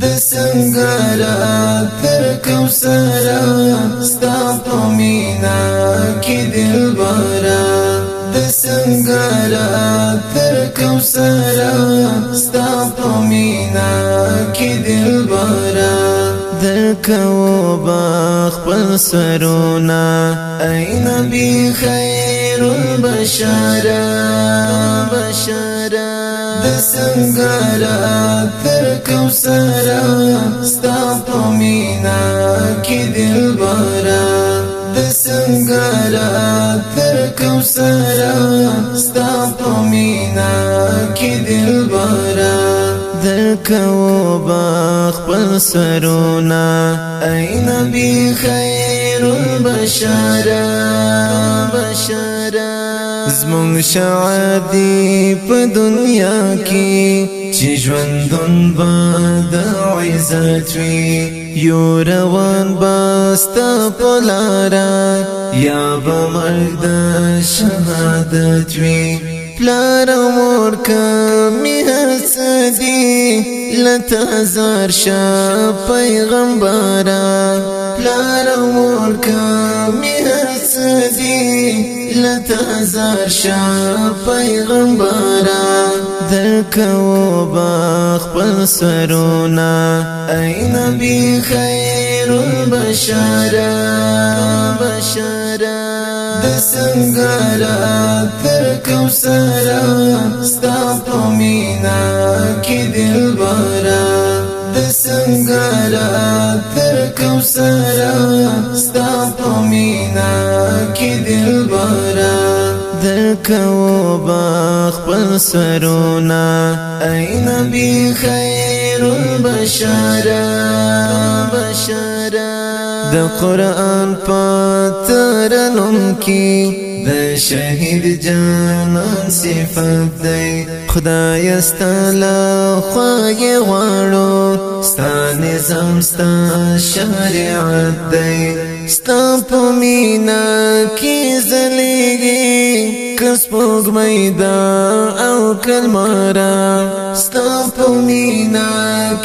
د سنگر تر کوثر ستا په مینا کې دل بارا د سنگر تر کوثر ستا په مینا کې دل بارا درکو باخ پر سرونا ای نبی خیر البشر بشرا سنگارا تر کوسرا ستا په مینا کې دل بارا د سنگارا تر کوسرا ستا په مینا کې دل بارا درکو باغ پر سرونا اي نبي خير البشره زمون شعادي په دنیا کې چې ژوندون باد عزت وي یو روان باستا پلارا یا بمرد شهادت وي پلار مور کمی حسدی لتازار شا پیغمبارا پلار مور کمی حسدی لا زار شا پیغمبرا درکو باخ پل سرونا ای نبی خیر البشارا بشارا دسنگارا درکو سارا ستا پومینا کی دل بارا دسنگارا درکو سارا ستا کو بخپل سرونا ای نبی خیر البشر بشر د قران پاترنم کی د شهید جانان صفات دی خدای استلا خوای غواړو ستانه زمستا شریعت دی ستاپ مینا کی زلیگی کس پوگ میدا او کلمارا ستاپ مینا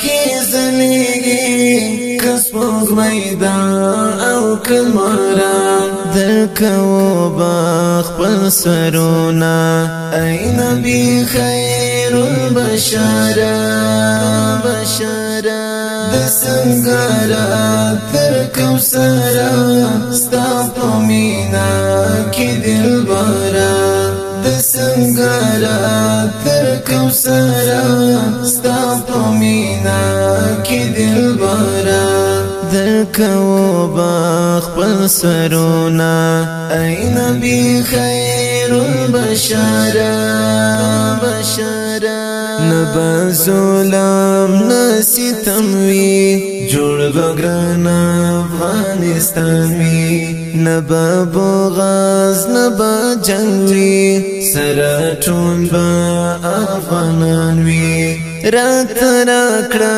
کی زلیگی کس پوگ میدا او کلمارا دکو باخپل سرونا ای نبی خیر البشر بشر د سنگارا تر کوثر ستا پمینا کی دل بارا د سنگارا تر کو بخپل سرونا ای نبی خیر البشر بشر نبزولم نستم وی جوړ بګران افغانستان وی نبا بغاز نبا جنگوی سراتون با افغانان وی رات راکړه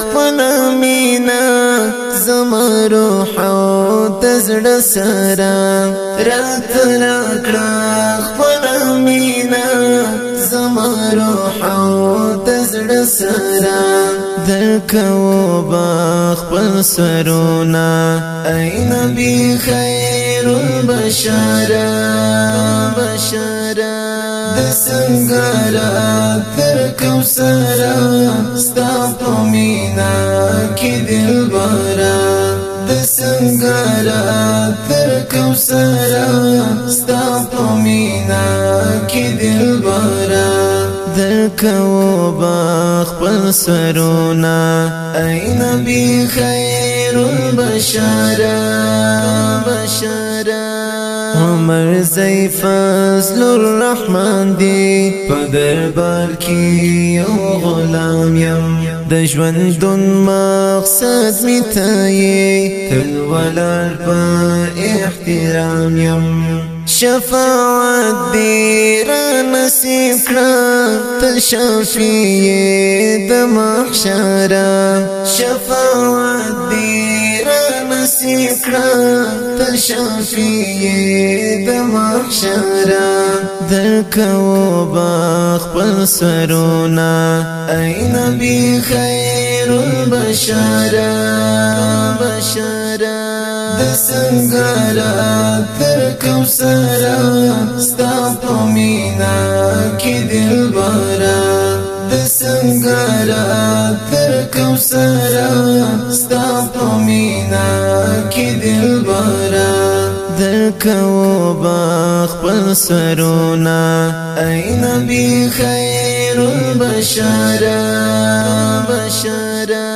خپل مینا زما روح او تزړه سره رات راکړه خپل مینا زما روح او تزړه سره درکو با خپل سرونا اي نبي خير البشر بشر د څنګه را تر کوثر ستا کوثر ستا په مینا کې دلبره ذکو باخپل سرونا ای نبی خیر البشر بشر عمر زی فضل الرحمن دی په دربار کې یو غلام یم د ژوند مقصد می تل ولر په احترام يم شفاعت دی را نصیب کړه ته شفیع د محشر شفاعت دی را نصیب کړه ته شفیع د محشر درکو باغ پر سرونا ای نبی خیر البشر بشر سنگارا پر کوسرا ستا پمینا کی دل بارا د سنگارا پر کوسرا ستا پمینا کی دل بارا درکو باخ پل سرونا ای نبی خیر البشارا بشارا